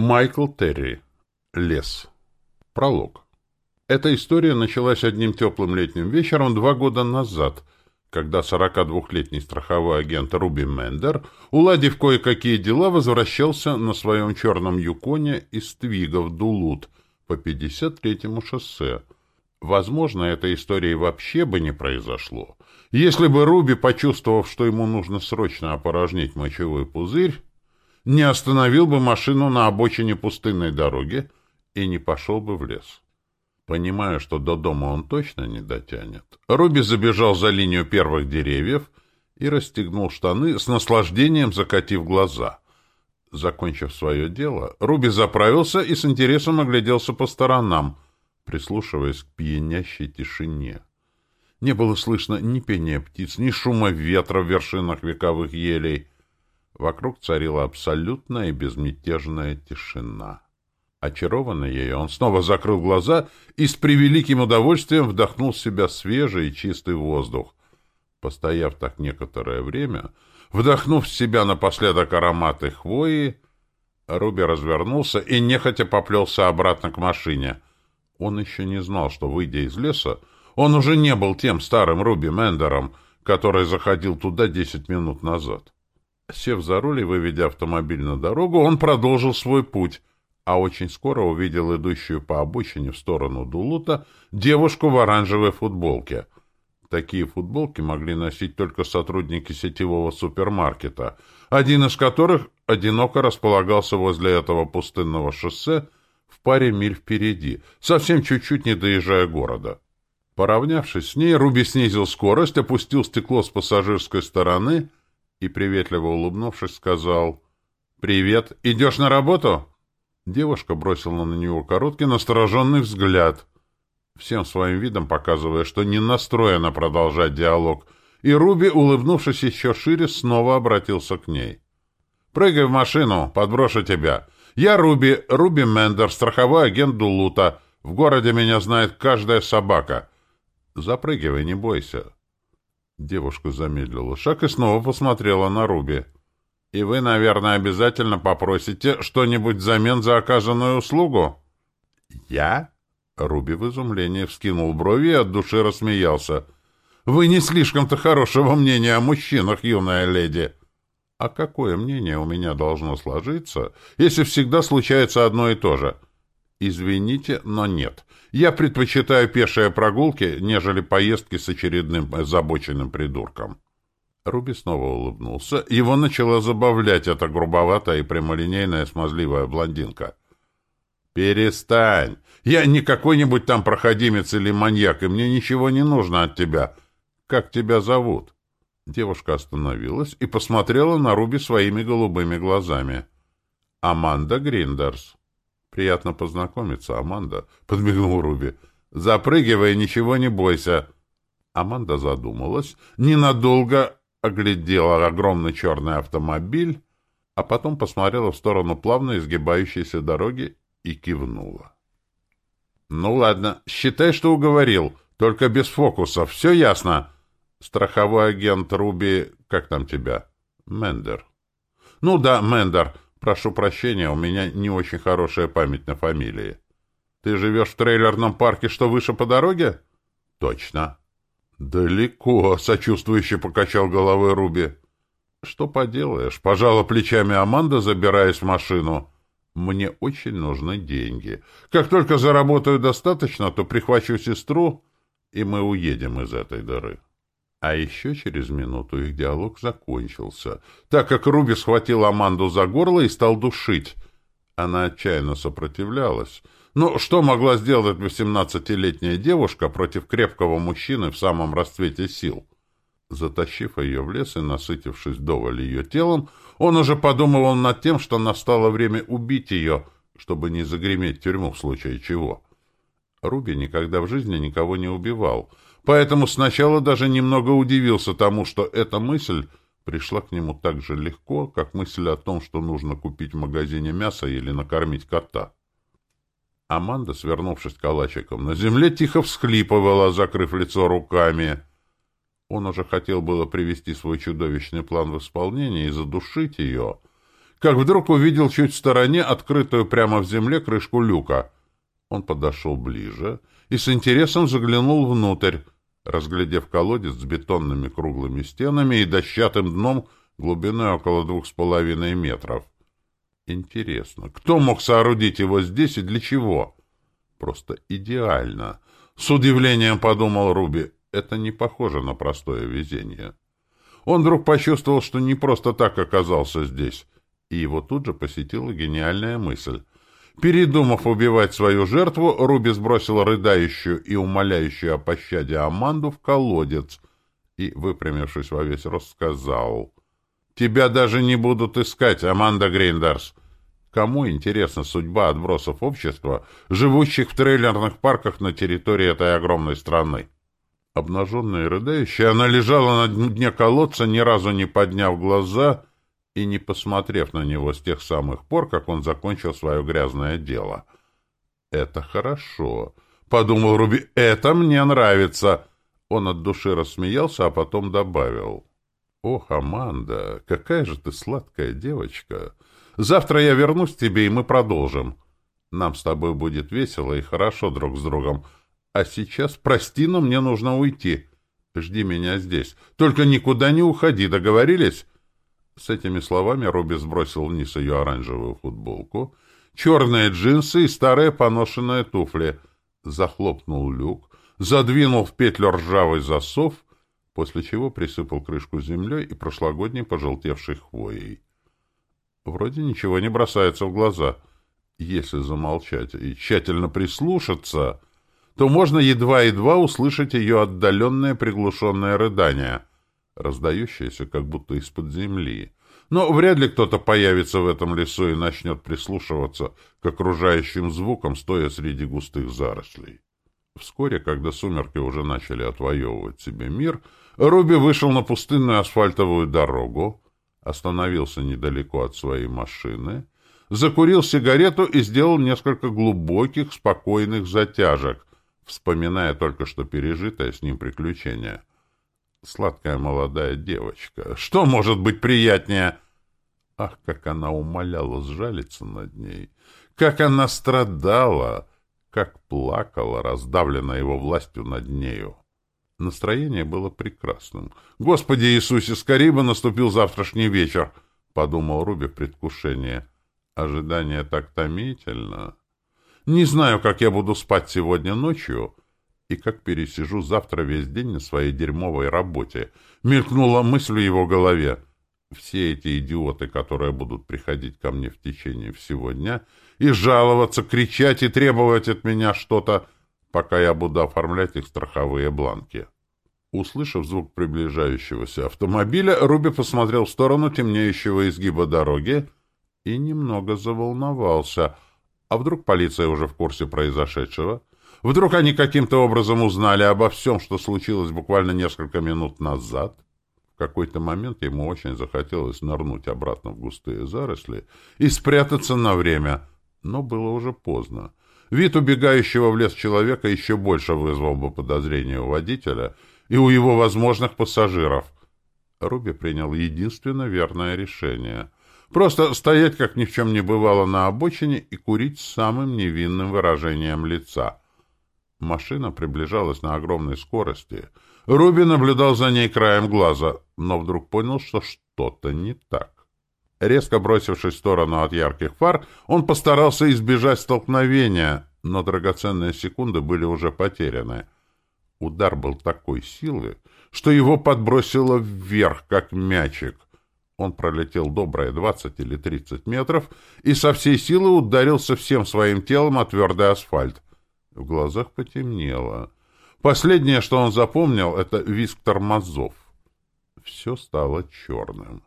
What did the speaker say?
Майкл Терри. Лес. Пролог. Эта история началась одним теплым летним вечером два года назад, когда 42-летний страховой агент Руби Мендер, уладив кое-какие дела, возвращался на своем черном юконе из Твига Дулут по 53-му шоссе. Возможно, этой истории вообще бы не произошло, если бы Руби, почувствовав, что ему нужно срочно опорожнить мочевой пузырь, не остановил бы машину на обочине пустынной дороги и не пошел бы в лес. Понимая, что до дома он точно не дотянет, Руби забежал за линию первых деревьев и расстегнул штаны, с наслаждением закатив глаза. Закончив свое дело, Руби заправился и с интересом огляделся по сторонам, прислушиваясь к пьянящей тишине. Не было слышно ни пения птиц, ни шума ветра в вершинах вековых елей — Вокруг царила абсолютная и безмятежная тишина. Очарованный ею, он снова закрыл глаза и с превеликим удовольствием вдохнул в себя свежий и чистый воздух. Постояв так некоторое время, вдохнув в себя напоследок ароматы хвои, Руби развернулся и нехотя поплелся обратно к машине. Он еще не знал, что, выйдя из леса, он уже не был тем старым Руби Мендером, который заходил туда десять минут назад. Сев за руль и выведя автомобиль на дорогу, он продолжил свой путь, а очень скоро увидел идущую по обочине в сторону Дулута девушку в оранжевой футболке. Такие футболки могли носить только сотрудники сетевого супермаркета, один из которых одиноко располагался возле этого пустынного шоссе в паре миль впереди, совсем чуть-чуть не доезжая города. Поравнявшись с ней, Руби снизил скорость, опустил стекло с пассажирской стороны — и, приветливо улыбнувшись, сказал «Привет, идешь на работу?» Девушка бросила на него короткий настороженный взгляд, всем своим видом показывая, что не настроена продолжать диалог, и Руби, улыбнувшись еще шире, снова обратился к ней. «Прыгай в машину, подброшу тебя. Я Руби, Руби Мендер, страховой агент Дулута. В городе меня знает каждая собака. Запрыгивай, не бойся». Девушка замедлила шаг и снова посмотрела на Руби. «И вы, наверное, обязательно попросите что-нибудь взамен за оказанную услугу?» «Я?» Руби в изумлении вскинул брови и от души рассмеялся. «Вы не слишком-то хорошего мнения о мужчинах, юная леди!» «А какое мнение у меня должно сложиться, если всегда случается одно и то же?» «Извините, но нет. Я предпочитаю пешие прогулки, нежели поездки с очередным озабоченным придурком». Руби снова улыбнулся. Его начала забавлять эта грубоватая и прямолинейная смазливая блондинка. «Перестань! Я не какой-нибудь там проходимец или маньяк, и мне ничего не нужно от тебя. Как тебя зовут?» Девушка остановилась и посмотрела на Руби своими голубыми глазами. «Аманда Гриндерс». «Приятно познакомиться, Аманда», — подмигнул Руби. «Запрыгивай, ничего не бойся». Аманда задумалась, ненадолго оглядела огромный черный автомобиль, а потом посмотрела в сторону плавно изгибающейся дороги и кивнула. «Ну ладно, считай, что уговорил, только без фокусов, все ясно?» «Страховой агент Руби... Как там тебя?» «Мендер». «Ну да, Мендер. Прошу прощения, у меня не очень хорошая память на фамилии. Ты живешь в трейлерном парке, что выше по дороге? Точно. Далеко, сочувствующе покачал головой Руби. Что поделаешь, пожала плечами Аманда, забираясь в машину. Мне очень нужны деньги. Как только заработаю достаточно, то прихвачу сестру, и мы уедем из этой дыры. А еще через минуту их диалог закончился, так как Руби схватил Аманду за горло и стал душить. Она отчаянно сопротивлялась. Но что могла сделать восемнадцатилетняя девушка против крепкого мужчины в самом расцвете сил? Затащив ее в лес и насытившись вдоволь ее телом, он уже подумывал над тем, что настало время убить ее, чтобы не загреметь в тюрьму в случае чего. Руби никогда в жизни никого не убивал — поэтому сначала даже немного удивился тому, что эта мысль пришла к нему так же легко, как мысль о том, что нужно купить в магазине мясо или накормить кота. Аманда, свернувшись калачиком на земле, тихо всхлипывала, закрыв лицо руками. Он уже хотел было привести свой чудовищный план в исполнение и задушить ее, как вдруг увидел чуть в стороне открытую прямо в земле крышку люка. Он подошел ближе и с интересом заглянул внутрь, разглядев колодец с бетонными круглыми стенами и дощатым дном глубиной около двух с половиной метров. Интересно, кто мог соорудить его здесь и для чего? Просто идеально. С удивлением подумал Руби, это не похоже на простое везение. Он вдруг почувствовал, что не просто так оказался здесь, и его тут же посетила гениальная мысль. Передумав убивать свою жертву, Руби сбросил рыдающую и умоляющую о пощаде Аманду в колодец и, выпрямившись во весь рост, сказал «Тебя даже не будут искать, Аманда Гриндерс. Кому интересна судьба отбросов общества, живущих в трейлерных парках на территории этой огромной страны?» Обнаженная и рыдающая, она лежала на дне колодца, ни разу не подняв глаза и не посмотрев на него с тех самых пор, как он закончил свое грязное дело. «Это хорошо», — подумал Руби, — «это мне нравится». Он от души рассмеялся, а потом добавил. «Ох, Аманда, какая же ты сладкая девочка! Завтра я вернусь к тебе, и мы продолжим. Нам с тобой будет весело и хорошо друг с другом. А сейчас, прости, но мне нужно уйти. Жди меня здесь. Только никуда не уходи, договорились?» С этими словами Робби сбросил вниз ее оранжевую футболку, черные джинсы и старые поношенные туфли, захлопнул люк, задвинул в петлю ржавый засов, после чего присыпал крышку землей и прошлогодней пожелтевшей хвоей. Вроде ничего не бросается в глаза. Если замолчать и тщательно прислушаться, то можно едва-едва услышать ее отдаленное приглушенное рыдание — раздающаяся как будто из-под земли. Но вряд ли кто-то появится в этом лесу и начнет прислушиваться к окружающим звукам, стоя среди густых зарослей. Вскоре, когда сумерки уже начали отвоевывать себе мир, Руби вышел на пустынную асфальтовую дорогу, остановился недалеко от своей машины, закурил сигарету и сделал несколько глубоких, спокойных затяжек, вспоминая только что пережитое с ним приключение — Сладкая молодая девочка. Что может быть приятнее? Ах, как она умоляла сжалиться над ней! Как она страдала! Как плакала, раздавленная его властью над нею! Настроение было прекрасным. «Господи Иисусе, скорее бы наступил завтрашний вечер!» — подумал Руби в предвкушении. «Ожидание так томительно. Не знаю, как я буду спать сегодня ночью, и как пересижу завтра весь день на своей дерьмовой работе. Мелькнула мысль в его голове. Все эти идиоты, которые будут приходить ко мне в течение всего дня и жаловаться, кричать и требовать от меня что-то, пока я буду оформлять их страховые бланки. Услышав звук приближающегося автомобиля, Руби посмотрел в сторону темнеющего изгиба дороги и немного заволновался. А вдруг полиция уже в курсе произошедшего? Вдруг они каким-то образом узнали обо всем, что случилось буквально несколько минут назад? В какой-то момент ему очень захотелось нырнуть обратно в густые заросли и спрятаться на время, но было уже поздно. Вид убегающего в лес человека еще больше вызвал бы подозрения у водителя и у его возможных пассажиров. Руби принял единственно верное решение — Просто стоять, как ни в чем не бывало, на обочине и курить с самым невинным выражением лица. Машина приближалась на огромной скорости. Руби наблюдал за ней краем глаза, но вдруг понял, что что-то не так. Резко бросившись в сторону от ярких фар, он постарался избежать столкновения, но драгоценные секунды были уже потеряны. Удар был такой силы, что его подбросило вверх, как мячик. Он пролетел добрые двадцать или тридцать метров и со всей силы ударился всем своим телом о твердый асфальт. В глазах потемнело. Последнее, что он запомнил, это визг тормозов. Все стало черным.